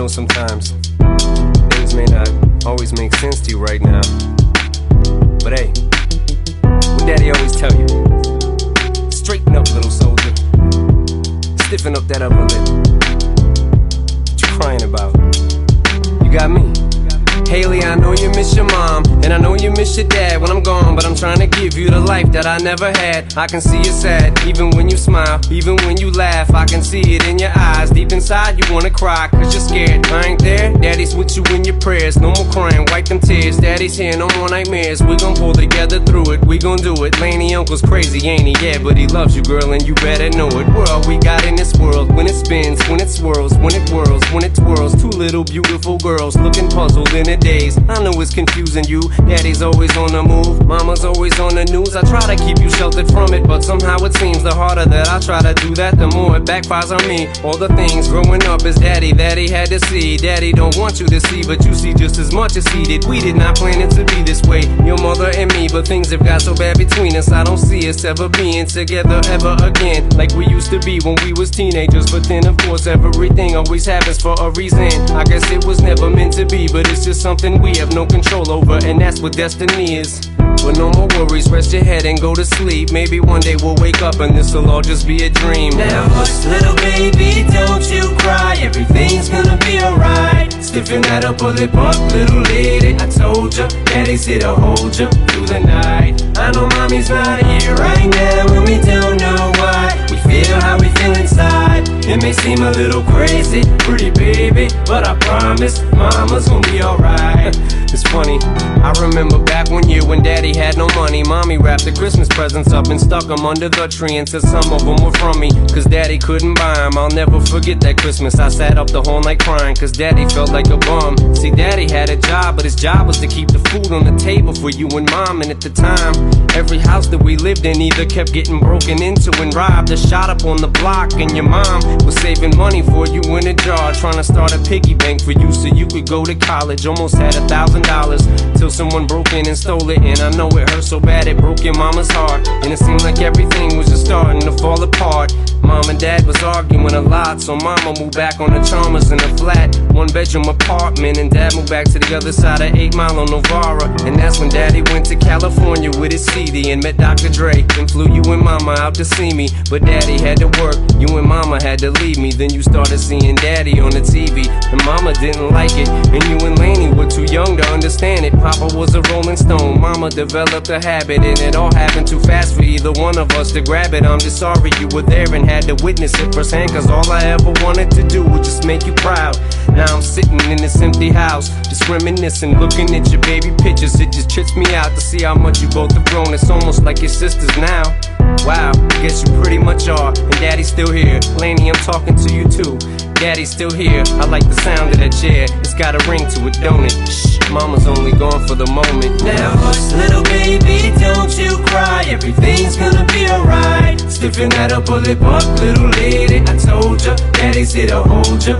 know sometimes things may not always make sense to you right now. But hey, what daddy always tell you? Straighten up, little soldier. Stiffen up that upper lip. What you crying about? You got me. Hailie, I know you miss your miss your dad when I'm gone, but I'm trying to give you the life that I never had. I can see you sad, even when you smile, even when you laugh. I can see it in your eyes. Deep inside, you wanna cry, cause you're scared. I ain't there, daddy's with you in your prayers. No more crying, wipe them tears. Daddy's here, no more nightmares. We gon' pull together through it, we gon' do it. Lainie Uncle's crazy, ain't he? Yeah, but he loves you, girl, and you better know it. We're all we got in this world. When it spins, when it swirls, when it whirls, when it little beautiful girls looking puzzled in it days. I know it's confusing you. Daddy's always on the move, mama's always on the news. I try to keep you sheltered from it, but somehow it seems the harder that I try to do that, the more it backfires on me. All the things growing up is daddy that he had to see. Daddy don't want you to see, but you see just as much as he did. We did not plan it to be this way, your mother and me, but things have got so bad between us. I don't see us ever being together ever again, like we used to be when we was teenagers. But then, of course, everything always happens for a reason. I guess it was never meant to be, but it's just something we have no control over, and that's what destiny is. But no more worries, rest your head and go to sleep. Maybe one day we'll wake up and this'll all just be a dream. Now hush, little baby, don't you cry. Everything's gonna be alright. Stiffen that up, pull it up, little lady. I told ya, daddy's here to hold ya through the night. I know mommy's not here right now, and we don't know why. We feel how we feel inside. It may seem a little crazy, pretty baby, but I promise mama's gonna be alright. Funny, I remember back one year when daddy had no money. Mommy wrapped the Christmas presents up and stuck them under the tree and said some of them were from me. Cause daddy couldn't buy them. I'll never forget that Christmas. I sat up the whole night crying cause daddy felt like a bum. See, daddy but his job was to keep the food on the table for you and mom. And at the time, every house that we lived in either kept getting broken into and robbed or shot up on the block. And your mom was saving money for you in a jar, trying to start a piggy bank for you so you could go to college. Almost had a thousand dollars till someone broke in and stole it. And I know it hurt so bad it broke your mama's heart. And it seemed like everything was just starting to fall apart. Dad was arguing a lot, so mama moved back on the Chalmers in a flat, one bedroom apartment. And dad moved back to the other side of 8 Mile on Novara. And that's when daddy went to California with his CD and met Dr. Dre. And flew you and mama out to see me. But daddy had to work, you and mama had to leave me. Then you started seeing daddy on the TV. And mama didn't like it, and you and Lainie were too young to understand it. Papa was a rolling stone, mama developed a habit, and it all happened too fast for either one of us to grab it. I'm just sorry you were there and had to witness it firsthand, cause all I ever wanted to do was just make you proud. Now I'm sitting in this empty house, just reminiscing, looking at your baby pictures. It just trips me out to see how much you both have grown. It's almost like your sisters now. Wow, guess you pretty much are, and daddy's still here. Lainie, I'm talking to you too. Daddy's still here. I like the sound of that chair. It's got a ring to it, don't it? Shh, mama's only gone for the moment. Now hush, little baby, don't you cry. Everything's gonna be alright. Stiffen that up, pull up, little lady. I told ya, daddy's here to hold ya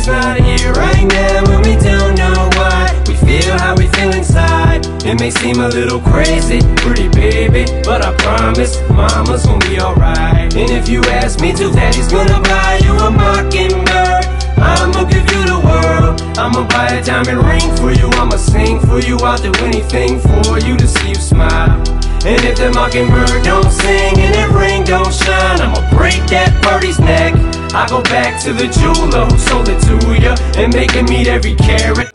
mommy's not here right now, and we don't know why. We feel how we feel inside. It may seem a little crazy, pretty baby, but I promise mama's gonna be alright. And if you ask me to, daddy's gonna buy you a mockingbird. I'ma give you the world. I'ma buy a diamond ring for you. I'ma sing for you. I'll do anything for you to see you smile. And if the mockingbird don't sing and that ring don't shine, I'ma break that birdie's neck. I go back to the jeweler who sold it to ya and make him meet every carat.